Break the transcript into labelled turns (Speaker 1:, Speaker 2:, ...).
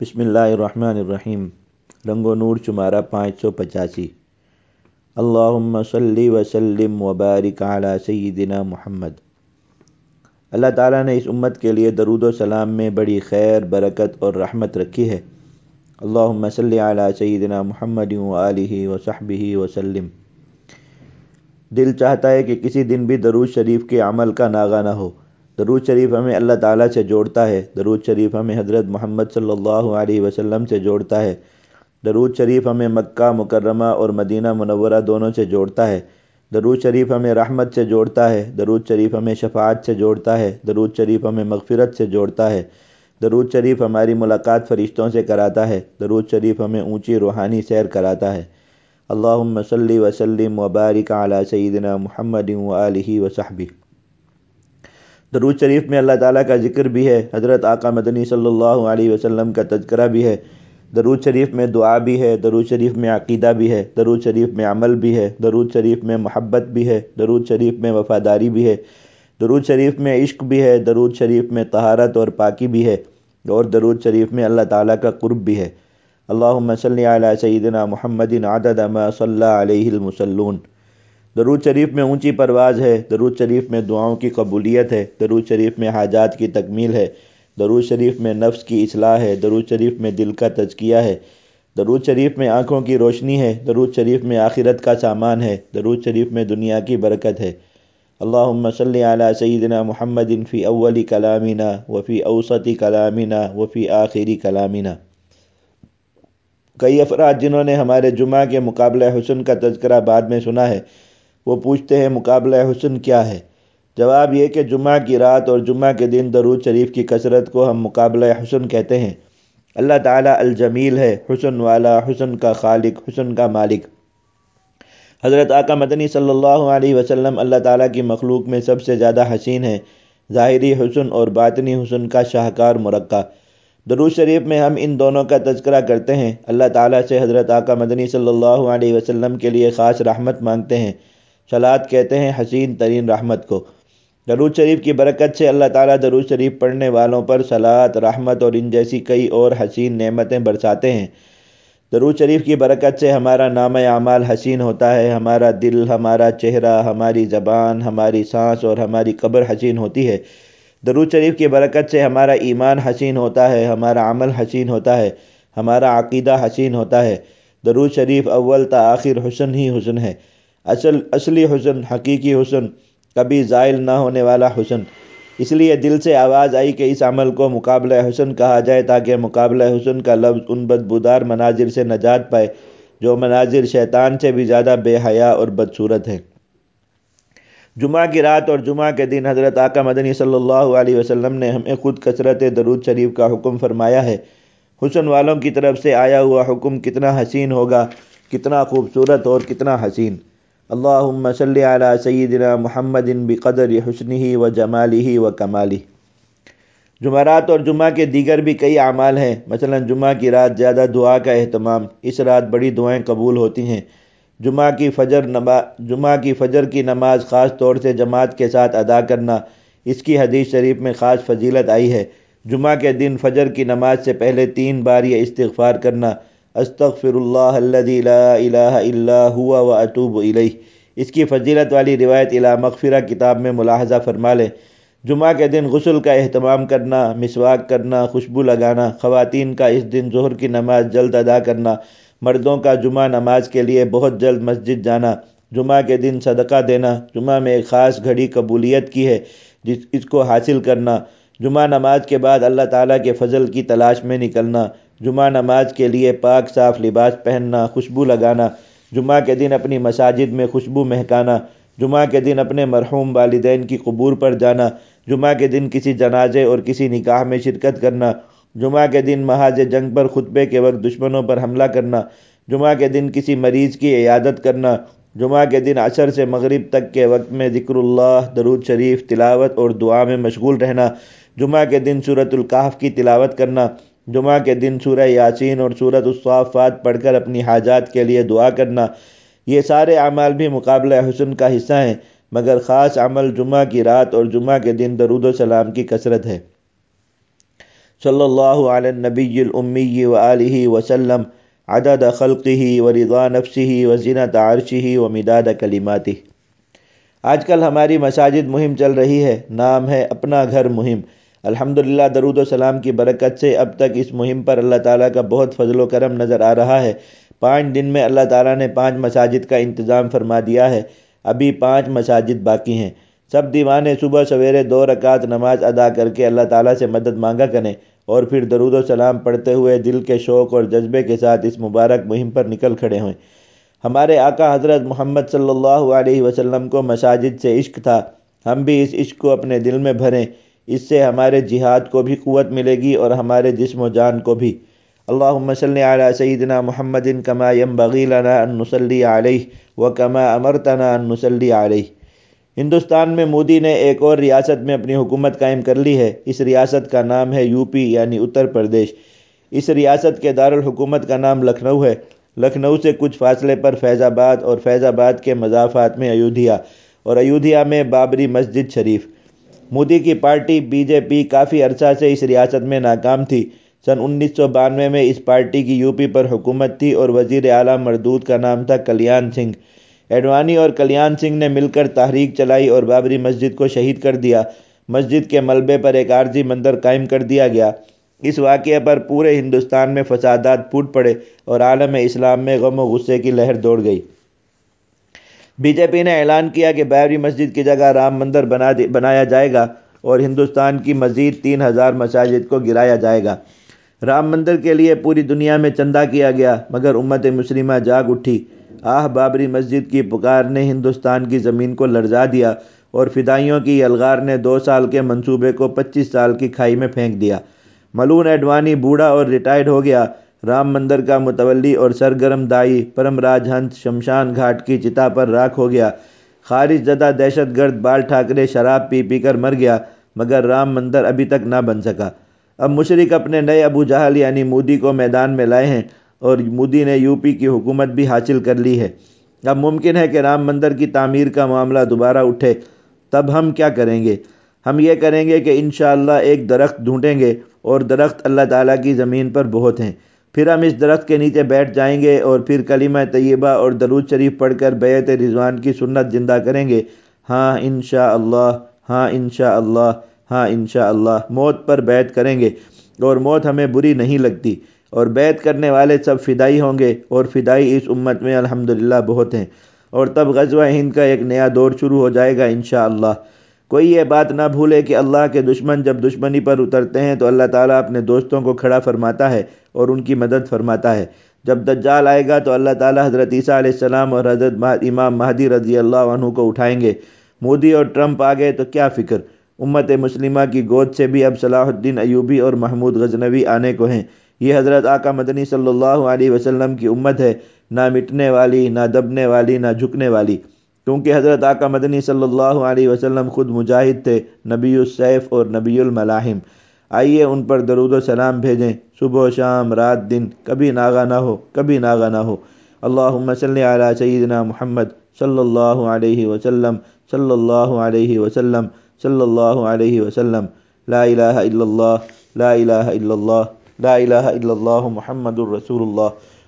Speaker 1: بسم اللہ الرحمن الرحیم رنگ و نور چمارہ پانچ سو پچاسی اللہم صلی وسلم وبارک علی سیدنا محمد اللہ تعالیٰ نے اس امت کے لیے درود و سلام میں بڑی خیر، برکت اور رحمت رکھی ہے۔ اللہم صلی علی سیدنا محمد و و صحبہ وسلم دل چاہتا ہے کہ کسی دن بھی درود شریف کے عمل کا ناغہ نہ ہو۔ درود شریف ہمیں اللہ تعالیٰ سے جوڑتا ہے۔ درود شریف ہمیں حضرت محمد صلی اللہ علیہ وسلم سے جوڑتا ہے۔ درود شریف ہمیں مکہ مکرمہ اور مدینہ منورہ دونوں سے جوڑتا ہے۔ درود شریف ہمیں رحمت سے جوڑتا ہے۔ درود شریف ہمیں شفاعت سے جوڑتا ہے۔ درود شریف ہمیں مغفرت سے جوڑتا ہے۔ درود شریف ہماری ملاقات فرشتوں سے کراتا ہے۔ درود شریف ہمیں اونچی روحانی سیر کراتا ہے۔ اللہم صلی وسلم وبارک علی سیدنا محمد و آلہ و صحبہ۔ درود شریف میں اللہ تعالیٰ کا ذکر بھی ہے، حضرت آقا مدنی صلی اللہ علیہ وسلم کا تذکرہ بھی ہے، درود شریف میں دعا بھی ہے، درود شریف میں عقیدہ بھی ہے، درود شریف میں عمل بھی ہے، درود شریف میں محبت بھی ہے، درود شریف میں وفاداری بھی ہے، درود شریف میں عشق بھی ہے، درود شریف میں طہارت اور پاکی بھی ہے، اور درود شریف میں اللہ تعالیٰ کا قرب بھی ہے۔ اللہم صلی علی سیدنا محمد عدد ما صلی علیہ المسلون درود شریف میں اونچی پرواز ہے، درود شریف میں دعاؤں کی قبولیت ہے، درود شریف میں حاجات کی تکمیل ہے، درود شریف میں نفس کی اصلاح ہے، درود شریف میں دل کا تزکیہ ہے، درود شریف میں آنکھوں کی روشنی ہے، درود شریف میں آخرت کا سامان ہے، درود شریف میں دنیا کی برکت ہے۔ اللہم صلی علی سیدنا محمد فی اول کلامنا وفی اوسط کلامنا وفی آخری کلامنا۔ کئی افراد جنہوں نے ہمارے جمعہ کے مقابلہ حسن کا تذکرہ بعد میں سنا ہے وہ پوچھتے ہیں مقابلہ حسن کیا ہے؟ جواب یہ کہ جمعہ کی رات اور جمعہ کے دن درود شریف کی کثرت کو ہم مقابلہ حسن کہتے ہیں۔ اللہ تعالیٰ الجمیل ہے، حسن والا، حسن کا خالق، حسن کا مالک۔ حضرت آقا مدنی صلی اللہ علیہ وسلم اللہ تعالیٰ کی مخلوق میں سب سے زیادہ حسین ہے ظاہری حسن اور باطنی حسن کا شاہکار مرقع درود شریف میں ہم ان دونوں کا تذکرہ کرتے ہیں۔ اللہ تعالیٰ سے حضرت آقا مدنی صلی اللہ علیہ وسلم کے لیے خاص رحمت مانگتے ہیں۔ صلات کہتے ہیں، حسین ترین رحمت کو۔ درود شریف کی برکت سے اللہ تعالیٰ درود شریف پڑھنے والوں پر صلات رحمت اور ان جیسی کئی اور حسین نعمتیں برساتے ہیں۔ درود شریف کی برکت سے ہمارا نام اعمال حسین ہوتا ہے، ہمارا دل، ہمارا چہرہ، ہماری زبان، ہماری سانس اور ہماری قبر حسین ہوتی ہے۔ درود شریف کی برکت سے ہمارا ایمان حسین ہوتا ہے، ہمارا عمل حسین ہوتا ہے، ہمارا عقیدہ حسین ہوتا ہے۔ درود شریف اول تا آخر حسن ہی حسن ہے۔ اصل اصلی حسن، حقیقی حسن، کبھی زائل نہ ہونے والا حسن۔ اس لیے دل سے آواز آئی کہ اس عمل کو مقابلہ حسن کہا جائے تاکہ مقابلہ حسن کا لفظ ان بدبودار مناظر سے نجات پائے، جو مناظر شیطان سے بھی زیادہ بے حیا اور بدصورت ہیں۔ جمعہ کی رات اور جمعہ کے دن حضرت آقا مدنی صلی اللہ علیہ وسلم نے ہمیں خود کثرت درود شریف کا حکم فرمایا ہے۔ حسن والوں کی طرف سے آیا ہوا حکم کتنا حسین ہوگا، کتنا خوبصورت اور کتنا حسین۔ اللہم صلی علی سیدنا محمد بقدر حسنہ و جمالہ و کمالہ۔ جمعرات اور جمعہ کے دیگر بھی کئی اعمال ہیں۔ مثلا جمعہ کی رات زیادہ دعا کا اہتمام۔ اس رات بڑی دعائیں قبول ہوتی ہیں۔ جمعہ کی فجر نماز جمعہ کی فجر کی نماز خاص طور سے جماعت کے ساتھ ادا کرنا۔ اس کی حدیث شریف میں خاص فضیلت آئی ہے۔ جمعہ کے دن فجر کی نماز سے پہلے تین بار یہ استغفار کرنا۔ استغفر اللہ الذي لا الہ الا ہوا و اطوب الیہ۔ اس کی فضیلت والی روایت الہ مغفرہ کتاب میں ملاحظہ فرما لیں۔ جمعہ کے دن غسل کا اہتمام کرنا، مسواک کرنا، خوشبو لگانا، خواتین کا اس دن ظہر کی نماز جلد ادا کرنا، مردوں کا جمعہ نماز کے لیے بہت جلد مسجد جانا، جمعہ کے دن صدقہ دینا، جمعہ میں ایک خاص گھڑی قبولیت کی ہے جس، اس کو حاصل کرنا، جمعہ نماز کے بعد اللہ تعالیٰ کے فضل کی تلاش میں نکلنا جمعہ نماز کے لیے پاک صاف لباس پہننا، خوشبو لگانا، جمعہ کے دن اپنی مساجد میں خوشبو مہکانا، جمعہ کے دن اپنے مرحوم والدین کی قبور پر جانا، جمعہ کے دن کسی جنازے اور کسی نکاح میں شرکت کرنا، جمعہ کے دن محاذ جنگ پر خطبے کے وقت دشمنوں پر حملہ کرنا، جمعہ کے دن کسی مریض کی عیادت کرنا، جمعہ کے دن عصر سے مغرب تک کے وقت میں ذکر اللہ، درود شریف، تلاوت اور دعا میں مشغول رہنا، جمعہ کے دن صورت القاف کی تلاوت کرنا جمعہ کے دن سورہ یاسین اور سورت الصافات پڑھ کر اپنی حاجات کے لیے دعا کرنا، یہ سارے اعمال بھی مقابلہ حسن کا حصہ ہیں، مگر خاص عمل جمعہ کی رات اور جمعہ کے دن درود و سلام کی کثرت ہے۔ صلی اللہ علیہ نبی الامی و علیہ وسلم، عدد خلقه و رضا نفسه و زینت عرشه و مداد کلماته آج کل ہماری مساجد مہم چل رہی ہے، نام ہے اپنا گھر مہم۔ الحمدللہ، درود و سلام کی برکت سے اب تک اس مہم پر اللہ تعالیٰ کا بہت فضل و کرم نظر آ رہا ہے۔ پانچ دن میں اللہ تعالیٰ نے پانچ مساجد کا انتظام فرما دیا ہے۔ ابھی پانچ مساجد باقی ہیں۔ سب دیوانے صبح، سویرے دو رکعت نماز ادا کر کے اللہ تعالیٰ سے مدد مانگا کریں اور پھر درود و سلام پڑھتے ہوئے دل کے شوق اور جذبے کے ساتھ اس مبارک مہم پر نکل کھڑے ہوئیں ہمارے آقا حضرت محمد صلی اللہ علیہ وسلم کو مساجد سے عشق تھا۔ ہم بھی اس عشق کو اپنے دل میں بھریں۔ اس سے ہمارے جہاد کو بھی قوت ملے گی اور ہمارے جسم و جان کو بھی۔ اللہم صلی علی سیدنا محمد کما ینبغی لنا ان نصلی علیہ و کما امرتنا ان نصلی علیہ۔ ہندوستان میں مودی نے ایک اور ریاست میں اپنی حکومت قائم کر لی ہے۔ اس ریاست کا نام ہے یو پی یعنی اتر پردیش۔ اس ریاست کے دارالحکومت کا نام لکھنؤ ہے۔ لکھنؤ سے کچھ فاصلے پر فیض آباد اور فیض آباد کے مضافات میں ایودھیا۔ اور ایودھیا میں بابری مسجد شریف۔ مودی کی پارٹی بی جے پی کافی عرصہ سے اس ریاست میں ناکام تھی۔ سن انیس سو بانوے میں اس پارٹی کی یو پی پر حکومت تھی اور وزیر اعلیٰ مردود کا نام تھا کلیان سنگھ۔ ایڈوانی اور کلیان سنگھ نے مل کر تحریک چلائی اور بابری مسجد کو شہید کر دیا۔ مسجد کے ملبے پر ایک عارضی مندر قائم کر دیا گیا۔ اس واقعے پر پورے ہندوستان میں فسادات پھوٹ پڑے اور عالم اسلام میں غم و غصے کی لہر دوڑ گئی۔ بی جے پی نے اعلان کیا کہ بابری مسجد کی جگہ رام مندر بنا بنایا جائے گا اور ہندوستان کی مزید تین ہزار مساجد کو گرایا جائے گا۔ رام مندر کے لیے پوری دنیا میں چندہ کیا گیا، مگر امت مسلمہ جاگ اٹھی۔ آہ، بابری مسجد کی پکار نے ہندوستان کی زمین کو لرزا دیا اور فدائیوں کی الغار نے دو سال کے منصوبے کو پچیس سال کی کھائی میں پھینک دیا۔ ملون ایڈوانی بوڑھا اور ریٹائرڈ ہو گیا۔ رام مندر کا متولی اور سرگرم دائی پرم راج ہنس شمشان گھاٹ کی چتا پر راکھ ہو گیا۔ خارج زدہ دہشت گرد بال ٹھاکرے شراب پی پی کر مر گیا، مگر رام مندر ابھی تک نہ بن سکا۔ اب مشرق اپنے نئے ابو جہل یعنی مودی کو میدان میں لائے ہیں اور مودی نے یو پی کی حکومت بھی حاصل کر لی ہے۔ اب ممکن ہے کہ رام مندر کی تعمیر کا معاملہ دوبارہ اٹھے۔ تب ہم کیا کریں گے؟ ہم یہ کریں گے کہ انشاءاللہ ایک درخت ڈھونڈیں گے اور درخت اللہ تعالیٰ کی زمین پر بہت ہیں۔ پھر ہم اس درخت کے نیچے بیٹھ جائیں گے اور پھر کلمہ طیبہ اور درود شریف پڑھ کر بیعت رضوان کی سنت زندہ کریں گے۔ ہاں انشاءاللہ ہاں انشاءاللہ ہاں انشاءاللہ۔ موت پر بیعت کریں گے اور موت ہمیں بری نہیں لگتی اور بیعت کرنے والے سب فدائی ہوں گے اور فدائی اس امت میں الحمدللہ بہت ہیں اور تب غزوہ ہند کا ایک نیا دور شروع ہو جائے گا انشاءاللہ۔ کوئی یہ بات نہ بھولے کہ اللہ کے دشمن جب دشمنی پر اترتے ہیں تو اللہ تعالیٰ اپنے دوستوں کو کھڑا فرماتا ہے اور ان کی مدد فرماتا ہے۔ جب دجال آئے گا تو اللہ تعالیٰ حضرت عیسیٰ علیہ السلام اور حضرت امام مہدی رضی اللہ عنہ کو اٹھائیں گے۔ مودی اور ٹرمپ آ گئے تو کیا فکر؟ امت مسلمہ کی گود سے بھی اب صلاح الدین ایوبی اور محمود غزنوی آنے کو ہیں۔ یہ حضرت آقا مدنی صلی اللہ علیہ وسلم کی امت ہے۔ نہ مٹنے والی، نہ دبنے والی، نہ جھکنے والی۔ کیونکہ حضرت آقا مدنی صلی اللہ علیہ وسلم خود مجاہد تھے، نبی السیف اور نبی الملاحم آئیے ان پر درود و سلام بھیجیں۔ صبح و شام، رات، دن، کبھی ناغا نہ ہو، کبھی ناغا نہ ہو۔ اللہم صلی علی سیدنا محمد صلی اللہ علیہ وسلم، صلی اللہ علیہ وسلم، صلی اللہ علیہ وسلم۔ لا الہ الا اللہ، لا الہ الا اللہ، لا الہ الا اللہ محمد الرسول اللہ۔